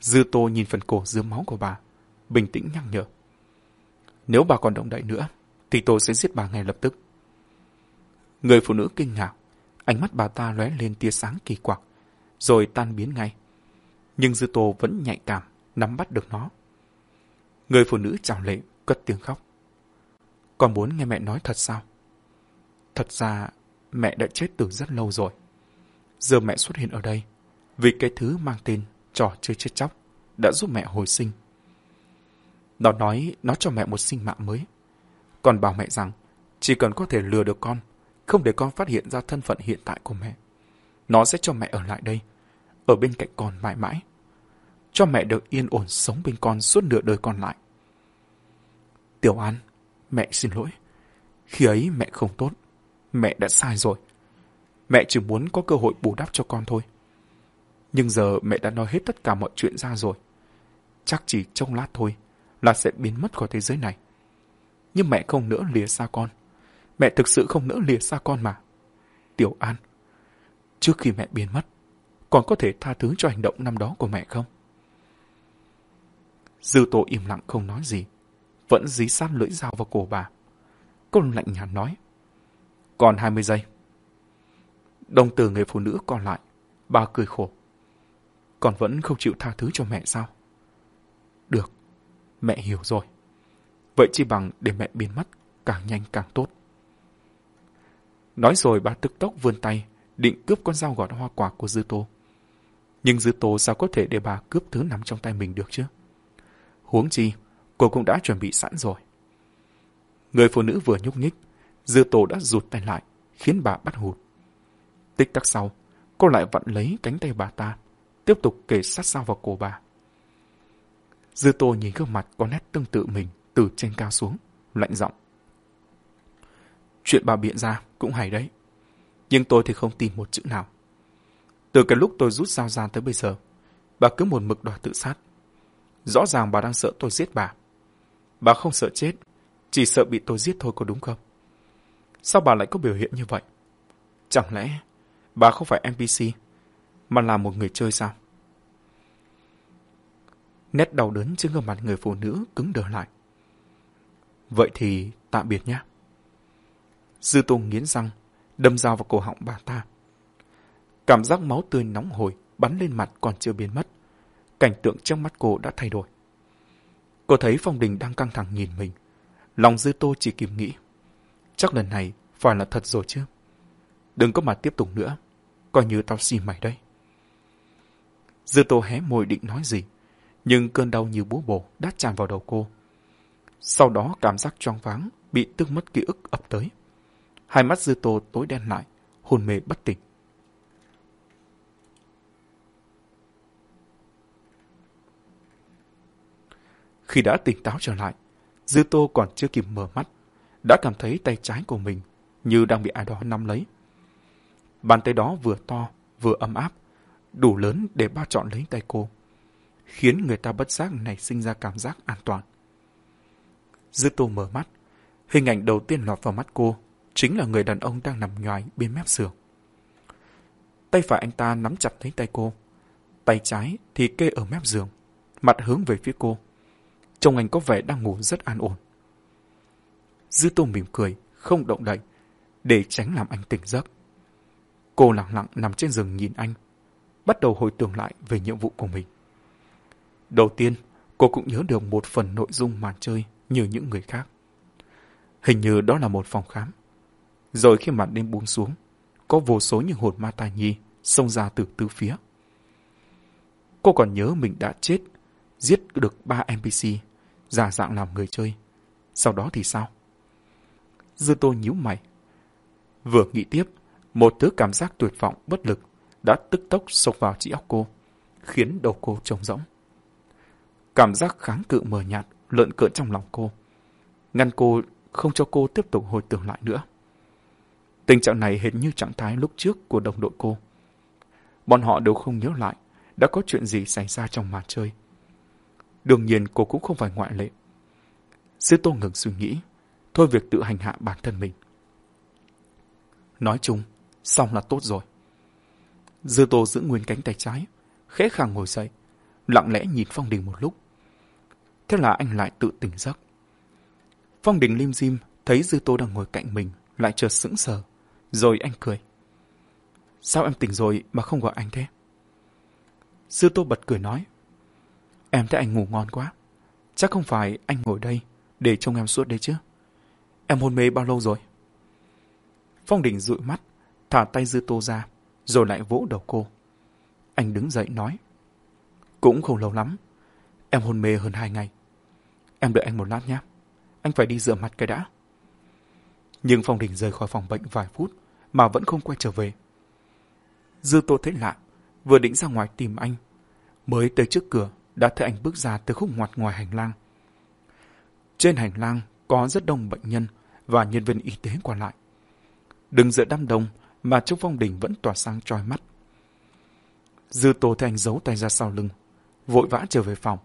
Dư tô nhìn phần cổ dưới máu của bà, bình tĩnh nhắc nhở. Nếu bà còn động đậy nữa, thì tôi sẽ giết bà ngay lập tức. Người phụ nữ kinh ngạc, ánh mắt bà ta lóe lên tia sáng kỳ quặc, rồi tan biến ngay. Nhưng Dư Tô vẫn nhạy cảm, nắm bắt được nó. Người phụ nữ chào lệ, cất tiếng khóc. Con muốn nghe mẹ nói thật sao? Thật ra, mẹ đã chết từ rất lâu rồi. Giờ mẹ xuất hiện ở đây, vì cái thứ mang tên trò chơi chết chóc đã giúp mẹ hồi sinh. Nó nói nó cho mẹ một sinh mạng mới. Còn bảo mẹ rằng chỉ cần có thể lừa được con, không để con phát hiện ra thân phận hiện tại của mẹ. Nó sẽ cho mẹ ở lại đây, ở bên cạnh con mãi mãi. Cho mẹ được yên ổn sống bên con suốt nửa đời còn lại. Tiểu An, mẹ xin lỗi. Khi ấy mẹ không tốt, mẹ đã sai rồi. Mẹ chỉ muốn có cơ hội bù đắp cho con thôi. Nhưng giờ mẹ đã nói hết tất cả mọi chuyện ra rồi. Chắc chỉ trong lát thôi là sẽ biến mất khỏi thế giới này. Nhưng mẹ không nỡ lìa xa con. Mẹ thực sự không nỡ lìa xa con mà. Tiểu An, trước khi mẹ biến mất, con có thể tha thứ cho hành động năm đó của mẹ không? Dư tô im lặng không nói gì, vẫn dí sát lưỡi dao vào cổ bà. Cô lạnh nhạt nói, còn 20 giây. Đồng từ người phụ nữ còn lại, bà cười khổ. Còn vẫn không chịu tha thứ cho mẹ sao? Được, Mẹ hiểu rồi. Vậy chi bằng để mẹ biến mất, càng nhanh càng tốt. Nói rồi bà tức tốc vươn tay, định cướp con dao gọt hoa quả của Dư Tô. Nhưng Dư Tô sao có thể để bà cướp thứ nằm trong tay mình được chứ? Huống chi, cô cũng đã chuẩn bị sẵn rồi. Người phụ nữ vừa nhúc nhích, Dư Tô đã rụt tay lại, khiến bà bắt hụt. Tích tắc sau, cô lại vặn lấy cánh tay bà ta, tiếp tục kề sát sao vào cổ bà. Dư Tô nhìn gương mặt có nét tương tự mình từ trên cao xuống, lạnh giọng. Chuyện bà biện ra cũng hay đấy. Nhưng tôi thì không tin một chữ nào. Từ cái lúc tôi rút dao ra tới bây giờ, bà cứ một mực đòi tự sát. Rõ ràng bà đang sợ tôi giết bà. Bà không sợ chết, chỉ sợ bị tôi giết thôi có đúng không? Sao bà lại có biểu hiện như vậy? Chẳng lẽ bà không phải NPC, mà là một người chơi sao? Nét đau đớn trên gương mặt người phụ nữ cứng đờ lại. Vậy thì tạm biệt nhé. Dư Tô nghiến răng, đâm dao vào cổ họng bà ta. Cảm giác máu tươi nóng hổi bắn lên mặt còn chưa biến mất. Cảnh tượng trong mắt cô đã thay đổi. Cô thấy Phong Đình đang căng thẳng nhìn mình. Lòng Dư Tô chỉ kịp nghĩ. Chắc lần này phải là thật rồi chứ. Đừng có mà tiếp tục nữa. Coi như tao xì mày đây. Dư Tô hé môi định nói gì. Nhưng cơn đau như búa bổ đã tràn vào đầu cô. Sau đó cảm giác choáng váng, bị tương mất ký ức ập tới. Hai mắt dư tô tối đen lại, hôn mê bất tỉnh. Khi đã tỉnh táo trở lại, Dư Tô còn chưa kịp mở mắt, đã cảm thấy tay trái của mình như đang bị ai đó nắm lấy. Bàn tay đó vừa to, vừa ấm áp, đủ lớn để bao trọn lấy tay cô, khiến người ta bất giác nảy sinh ra cảm giác an toàn. Dư Tô mở mắt, hình ảnh đầu tiên lọt vào mắt cô chính là người đàn ông đang nằm nhoài bên mép giường. Tay phải anh ta nắm chặt lấy tay cô, tay trái thì kê ở mép giường, mặt hướng về phía cô. Trông anh có vẻ đang ngủ rất an ổn. Dư tô mỉm cười, không động đậy, để tránh làm anh tỉnh giấc. Cô lặng lặng nằm trên giường nhìn anh, bắt đầu hồi tưởng lại về nhiệm vụ của mình. Đầu tiên, cô cũng nhớ được một phần nội dung màn chơi như những người khác. Hình như đó là một phòng khám. Rồi khi màn đêm buông xuống, có vô số những hồn ma tai nhi xông ra từ tứ phía. Cô còn nhớ mình đã chết, giết được ba NPC, giả dạng làm người chơi. Sau đó thì sao? Dư tô nhíu mày. Vừa nghĩ tiếp, một thứ cảm giác tuyệt vọng bất lực đã tức tốc sộc vào trí óc cô, khiến đầu cô trống rỗng. Cảm giác kháng cự mờ nhạt lợn cợn trong lòng cô. Ngăn cô không cho cô tiếp tục hồi tưởng lại nữa. Tình trạng này hệt như trạng thái lúc trước của đồng đội cô. Bọn họ đều không nhớ lại đã có chuyện gì xảy ra trong màn chơi. Đương nhiên cô cũng không phải ngoại lệ. Sư Tô ngừng suy nghĩ, thôi việc tự hành hạ bản thân mình. Nói chung, xong là tốt rồi. Dư Tô giữ nguyên cánh tay trái, khẽ khàng ngồi dậy, lặng lẽ nhìn Phong Đình một lúc. Thế là anh lại tự tỉnh giấc. Phong Đình lim dim thấy Dư Tô đang ngồi cạnh mình, lại chợt sững sờ. Rồi anh cười. Sao em tỉnh rồi mà không gọi anh thế? Dư Tô bật cười nói. Em thấy anh ngủ ngon quá. Chắc không phải anh ngồi đây để trông em suốt đấy chứ. Em hôn mê bao lâu rồi? Phong Đình dụi mắt, thả tay Dư Tô ra, rồi lại vỗ đầu cô. Anh đứng dậy nói. Cũng không lâu lắm. Em hôn mê hơn hai ngày. Em đợi anh một lát nhé. Anh phải đi rửa mặt cái đã. Nhưng Phong Đình rời khỏi phòng bệnh vài phút mà vẫn không quay trở về. Dư Tô thấy lạ, vừa định ra ngoài tìm anh. Mới tới trước cửa, đã thấy anh bước ra từ khúc ngoặt ngoài hành lang. Trên hành lang có rất đông bệnh nhân và nhân viên y tế qua lại. Đừng giữa đám đông mà trong Phong Đình vẫn tỏa sáng trói mắt. Dư Tô thấy anh giấu tay ra sau lưng, vội vã trở về phòng.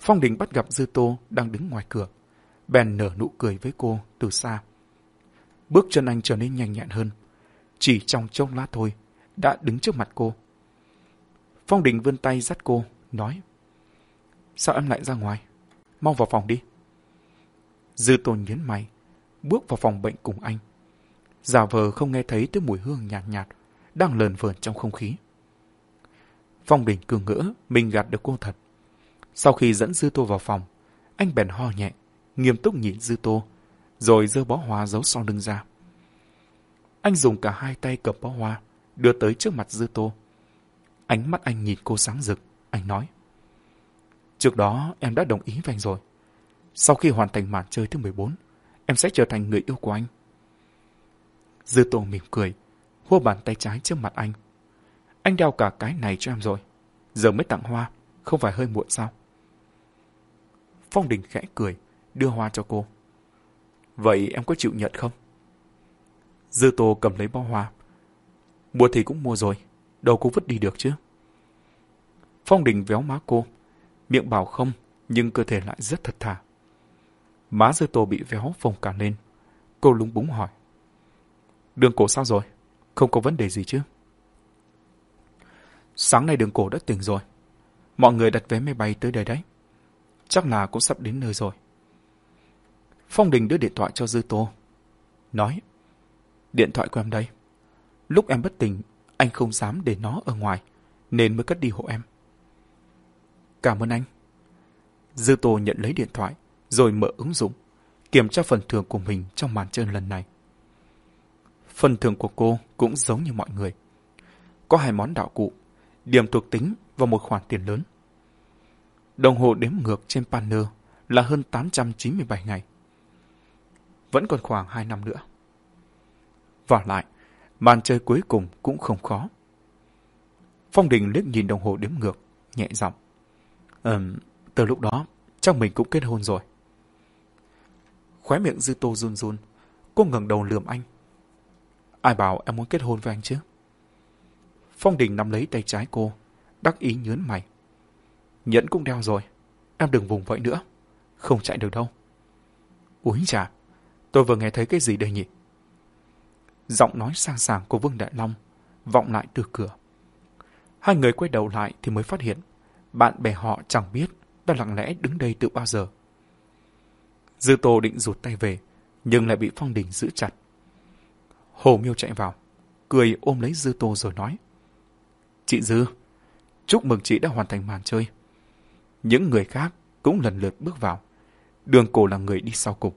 Phong Đình bắt gặp Dư Tô đang đứng ngoài cửa, bèn nở nụ cười với cô từ xa. Bước chân anh trở nên nhanh nhẹn hơn. Chỉ trong chốc lát thôi, đã đứng trước mặt cô. Phong Đình vươn tay dắt cô, nói. Sao em lại ra ngoài? Mau vào phòng đi. Dư Tô nhấn mày, bước vào phòng bệnh cùng anh. Giả vờ không nghe thấy tới mùi hương nhạt nhạt, đang lờn vờn trong không khí. Phong Đình cường ngỡ, mình gạt được cô thật. Sau khi dẫn Dư Tô vào phòng, anh bèn ho nhẹ, nghiêm túc nhìn Dư Tô, rồi giơ bó hoa giấu sau lưng ra. Anh dùng cả hai tay cầm bó hoa, đưa tới trước mặt Dư Tô. Ánh mắt anh nhìn cô sáng rực, anh nói. Trước đó em đã đồng ý với anh rồi. Sau khi hoàn thành màn chơi thứ 14, em sẽ trở thành người yêu của anh. Dư Tô mỉm cười, hô bàn tay trái trước mặt anh. Anh đeo cả cái này cho em rồi. Giờ mới tặng hoa, không phải hơi muộn sao? Phong Đình khẽ cười, đưa hoa cho cô. Vậy em có chịu nhận không? Dư Tô cầm lấy bó hoa. Mua thì cũng mua rồi, đâu có vứt đi được chứ. Phong Đình véo má cô, miệng bảo không, nhưng cơ thể lại rất thật thà. Má Dư Tô bị véo phồng cả lên. Cô lúng búng hỏi. Đường cổ sao rồi? Không có vấn đề gì chứ? Sáng nay đường cổ đã tỉnh rồi. Mọi người đặt vé máy bay tới đây đấy. Chắc là cũng sắp đến nơi rồi. Phong Đình đưa điện thoại cho Dư Tô. Nói, điện thoại của em đây. Lúc em bất tỉnh, anh không dám để nó ở ngoài, nên mới cất đi hộ em. Cảm ơn anh. Dư Tô nhận lấy điện thoại, rồi mở ứng dụng, kiểm tra phần thưởng của mình trong màn chơi lần này. Phần thưởng của cô cũng giống như mọi người. Có hai món đạo cụ, điểm thuộc tính và một khoản tiền lớn. Đồng hồ đếm ngược trên panel là hơn 897 ngày. Vẫn còn khoảng 2 năm nữa. Và lại, màn chơi cuối cùng cũng không khó. Phong Đình liếc nhìn đồng hồ đếm ngược, nhẹ giọng. Ừm, từ lúc đó, chắc mình cũng kết hôn rồi. Khóe miệng Dư Tô run run, cô ngẩng đầu lườm anh. Ai bảo em muốn kết hôn với anh chứ? Phong Đình nắm lấy tay trái cô, đắc ý nhớn mày. Nhẫn cũng đeo rồi, em đừng vùng vẫy nữa, không chạy được đâu. Úi chà, tôi vừa nghe thấy cái gì đây nhỉ? Giọng nói sang sàng của Vương Đại Long vọng lại từ cửa. Hai người quay đầu lại thì mới phát hiện bạn bè họ chẳng biết đã lặng lẽ đứng đây từ bao giờ. Dư Tô định rụt tay về, nhưng lại bị Phong Đình giữ chặt. Hồ Miêu chạy vào, cười ôm lấy Dư Tô rồi nói. Chị Dư, chúc mừng chị đã hoàn thành màn chơi. Những người khác cũng lần lượt bước vào. Đường cổ là người đi sau cùng.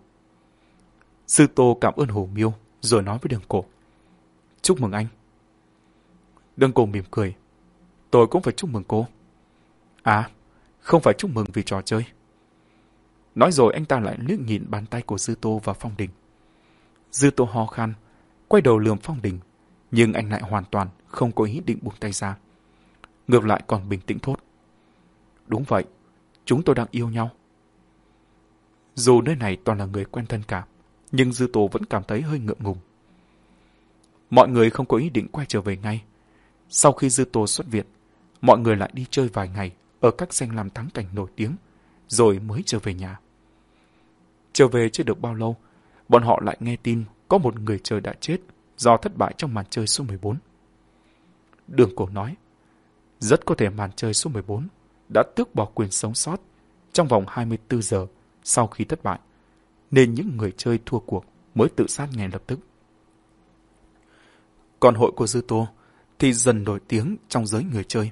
Sư Tô cảm ơn Hồ Miêu rồi nói với đường cổ. Chúc mừng anh. Đường cổ mỉm cười. Tôi cũng phải chúc mừng cô. À, không phải chúc mừng vì trò chơi. Nói rồi anh ta lại liếc nhìn bàn tay của Dư Tô và Phong Đình. Dư Tô ho khan, quay đầu lườm Phong Đình, nhưng anh lại hoàn toàn không có ý định buông tay ra. Ngược lại còn bình tĩnh thốt. Đúng vậy, chúng tôi đang yêu nhau. Dù nơi này toàn là người quen thân cả, nhưng Dư Tô vẫn cảm thấy hơi ngượng ngùng. Mọi người không có ý định quay trở về ngay. Sau khi Dư Tô xuất viện, mọi người lại đi chơi vài ngày ở các danh làm thắng cảnh nổi tiếng, rồi mới trở về nhà. Trở về chưa được bao lâu, bọn họ lại nghe tin có một người chơi đã chết do thất bại trong màn chơi số 14. Đường cổ nói, rất có thể màn chơi số 14 đã tước bỏ quyền sống sót trong vòng 24 giờ sau khi thất bại, nên những người chơi thua cuộc mới tự sát ngay lập tức. Còn hội của Dư Tô thì dần nổi tiếng trong giới người chơi.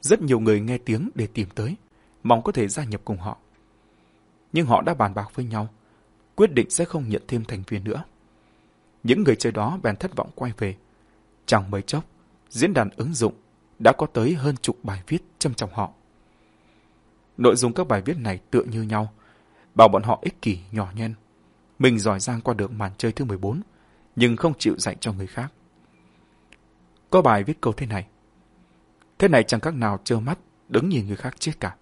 Rất nhiều người nghe tiếng để tìm tới, mong có thể gia nhập cùng họ. Nhưng họ đã bàn bạc với nhau, quyết định sẽ không nhận thêm thành viên nữa. Những người chơi đó bèn thất vọng quay về. Chẳng mấy chốc, diễn đàn ứng dụng đã có tới hơn chục bài viết châm trọng họ. Nội dung các bài viết này tựa như nhau, bảo bọn họ ích kỷ, nhỏ nhen. Mình giỏi giang qua được màn chơi thứ 14, nhưng không chịu dạy cho người khác. Có bài viết câu thế này. Thế này chẳng các nào trơ mắt, đứng nhìn người khác chết cả.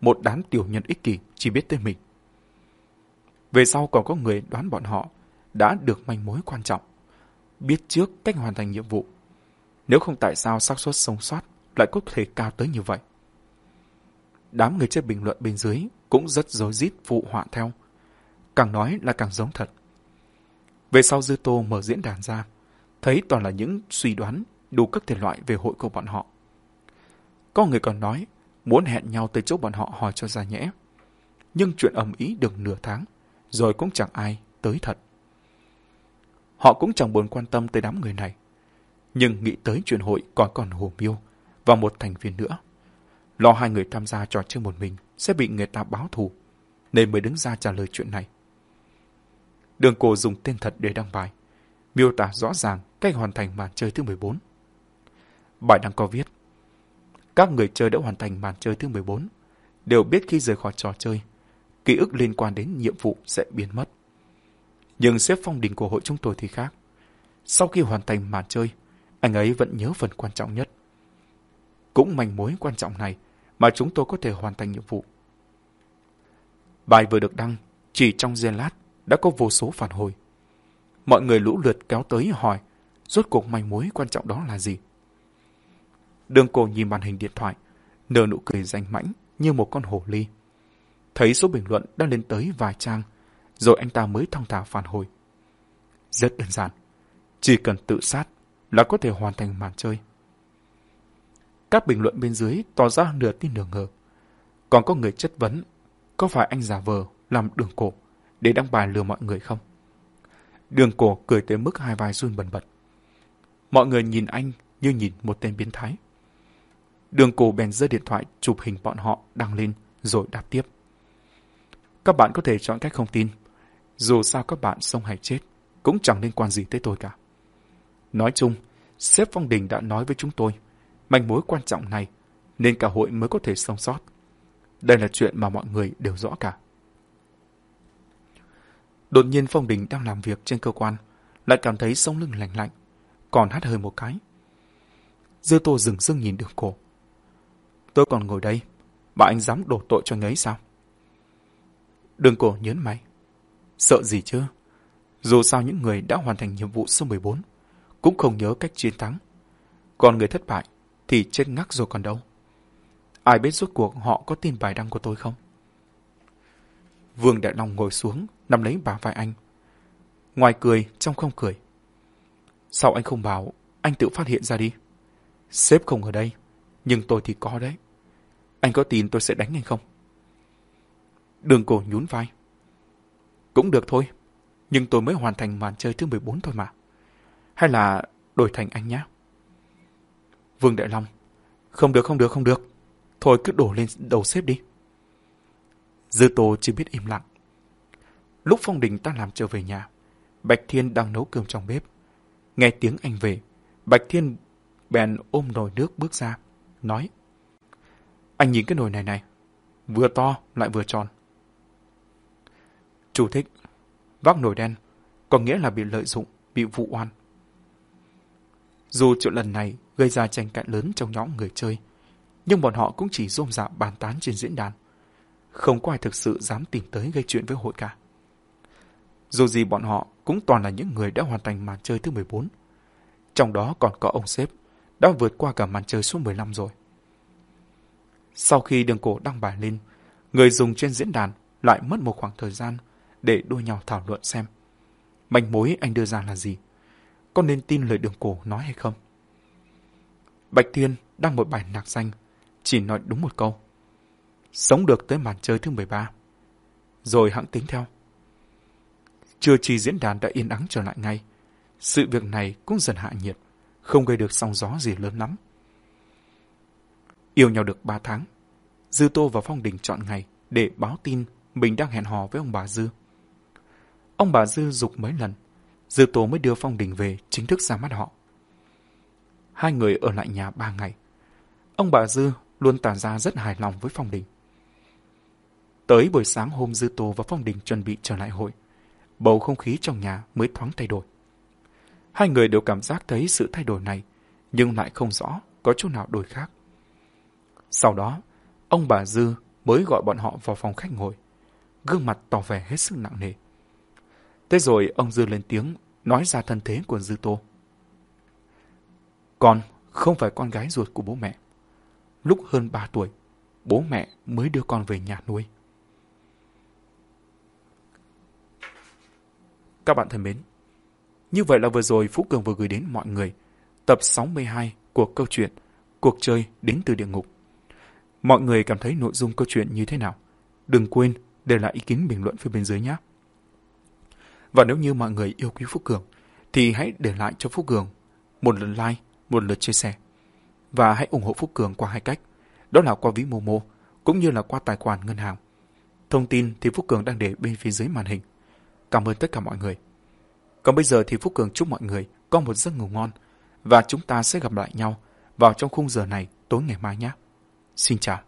Một đám tiểu nhân ích kỷ chỉ biết tên mình. Về sau còn có người đoán bọn họ đã được manh mối quan trọng, biết trước cách hoàn thành nhiệm vụ. Nếu không tại sao xác suất sống sót lại có thể cao tới như vậy? Đám người chơi bình luận bên dưới cũng rất rối rít phụ họa theo. Càng nói là càng giống thật. Về sau Dư Tô mở diễn đàn ra, thấy toàn là những suy đoán đủ các thể loại về hội của bọn họ. Có người còn nói muốn hẹn nhau tới chỗ bọn họ hỏi cho ra nhẽ. Nhưng chuyện ầm ý được nửa tháng, rồi cũng chẳng ai tới thật. Họ cũng chẳng buồn quan tâm tới đám người này. Nhưng nghĩ tới chuyện hội còn còn Hồ Miêu và một thành viên nữa. Lo hai người tham gia trò chơi một mình sẽ bị người ta báo thù, nên mới đứng ra trả lời chuyện này. Đường cổ dùng tên thật để đăng bài, miêu tả rõ ràng cách hoàn thành màn chơi thứ 14. Bài đăng có viết, các người chơi đã hoàn thành màn chơi thứ 14, đều biết khi rời khỏi trò chơi, ký ức liên quan đến nhiệm vụ sẽ biến mất. Nhưng xếp phong đình của hội chúng tôi thì khác. Sau khi hoàn thành màn chơi, anh ấy vẫn nhớ phần quan trọng nhất. Cũng manh mối quan trọng này mà chúng tôi có thể hoàn thành nhiệm vụ. Bài vừa được đăng, chỉ trong giây lát đã có vô số phản hồi. Mọi người lũ lượt kéo tới hỏi rốt cuộc manh mối quan trọng đó là gì. Đường cổ nhìn màn hình điện thoại, nở nụ cười danh mãnh như một con hổ ly. Thấy số bình luận đã lên tới vài trang, rồi anh ta mới thong thả phản hồi. Rất đơn giản, chỉ cần tự sát là có thể hoàn thành màn chơi. Các bình luận bên dưới tỏ ra nửa tin nửa ngờ. Còn có người chất vấn, có phải anh giả vờ làm đường cổ để đăng bài lừa mọi người không? Đường cổ cười tới mức hai vai run bần bật. Mọi người nhìn anh như nhìn một tên biến thái. Đường cổ bèn giơ điện thoại chụp hình bọn họ đăng lên rồi đáp tiếp. Các bạn có thể chọn cách không tin. Dù sao các bạn sống hay chết, cũng chẳng liên quan gì tới tôi cả. Nói chung, sếp Phong Đình đã nói với chúng tôi, manh mối quan trọng này, nên cả hội mới có thể sống sót. Đây là chuyện mà mọi người đều rõ cả. Đột nhiên Phong Đình đang làm việc trên cơ quan, lại cảm thấy sống lưng lạnh lạnh, còn hắt hơi một cái. Dư tô dừng dưng nhìn đường cổ. Tôi còn ngồi đây, mà anh dám đổ tội cho ngấy sao? Đường cổ nhớn mày. Sợ gì chứ? Dù sao những người đã hoàn thành nhiệm vụ số 14 cũng không nhớ cách chiến thắng. Còn người thất bại thì chết ngắc rồi còn đâu. Ai biết rốt cuộc họ có tin bài đăng của tôi không? Vương Đại Long ngồi xuống, nằm lấy bả vai anh. Ngoài cười, trong không cười. Sao anh không bảo, anh tự phát hiện ra đi. Sếp không ở đây, nhưng tôi thì có đấy. Anh có tin tôi sẽ đánh anh không? Đường cổ nhún vai. Cũng được thôi, nhưng tôi mới hoàn thành màn chơi thứ 14 thôi mà. Hay là đổi thành anh nhé? Vương Đại Long. Không được, không được, không được. Thôi cứ đổ lên đầu xếp đi. Dư Tô chỉ biết im lặng. Lúc Phong Đình ta làm trở về nhà, Bạch Thiên đang nấu cơm trong bếp. Nghe tiếng anh về, Bạch Thiên bèn ôm nồi nước bước ra, nói. Anh nhìn cái nồi này này, vừa to lại vừa tròn. Chủ thích, vác nồi đen, có nghĩa là bị lợi dụng, bị vụ oan. Dù chuyện lần này gây ra tranh cãi lớn trong nhóm người chơi, nhưng bọn họ cũng chỉ rôm rạ bàn tán trên diễn đàn. Không có ai thực sự dám tìm tới gây chuyện với hội cả. Dù gì bọn họ cũng toàn là những người đã hoàn thành màn chơi thứ 14. Trong đó còn có ông sếp, đã vượt qua cả màn chơi số 15 rồi. Sau khi đường cổ đăng bài lên, người dùng trên diễn đàn lại mất một khoảng thời gian để đua nhau thảo luận xem. Manh mối anh đưa ra là gì? Có nên tin lời đường cổ nói hay không? Bạch Thiên đang một bài nạc danh, chỉ nói đúng một câu. Sống được tới màn chơi thứ 13. Rồi hãng tính theo. Chưa chi diễn đàn đã yên ắng trở lại ngay. Sự việc này cũng dần hạ nhiệt, không gây được sóng gió gì lớn lắm. Yêu nhau được 3 tháng, Dư Tô và Phong Đình chọn ngày để báo tin mình đang hẹn hò với ông bà Dư. Ông bà Dư dục mấy lần, Dư Tô mới đưa Phong Đình về chính thức ra mắt họ. Hai người ở lại nhà ba ngày. Ông bà Dư luôn tỏ ra rất hài lòng với Phong Đình. Tới buổi sáng hôm Dư Tô và Phong Đình chuẩn bị trở lại hội, bầu không khí trong nhà mới thoáng thay đổi. Hai người đều cảm giác thấy sự thay đổi này, nhưng lại không rõ có chỗ nào đổi khác. Sau đó, ông bà Dư mới gọi bọn họ vào phòng khách ngồi, gương mặt tỏ vẻ hết sức nặng nề. Thế rồi ông Dư lên tiếng nói ra thân thế của Dư Tô. Con không phải con gái ruột của bố mẹ. Lúc hơn 3 tuổi, bố mẹ mới đưa con về nhà nuôi. Các bạn thân mến, như vậy là vừa rồi Phú Cường vừa gửi đến mọi người tập 62 của câu chuyện Cuộc chơi đến từ địa ngục. Mọi người cảm thấy nội dung câu chuyện như thế nào? Đừng quên để lại ý kiến bình luận phía bên dưới nhé. Và nếu như mọi người yêu quý Phúc Cường, thì hãy để lại cho Phúc Cường một lượt like, một lượt chia sẻ. Và hãy ủng hộ Phúc Cường qua hai cách, đó là qua ví Momo, cũng như là qua tài khoản ngân hàng. Thông tin thì Phúc Cường đang để bên phía dưới màn hình. Cảm ơn tất cả mọi người. Còn bây giờ thì Phúc Cường chúc mọi người có một giấc ngủ ngon và chúng ta sẽ gặp lại nhau vào trong khung giờ này tối ngày mai nhé. Xin chào.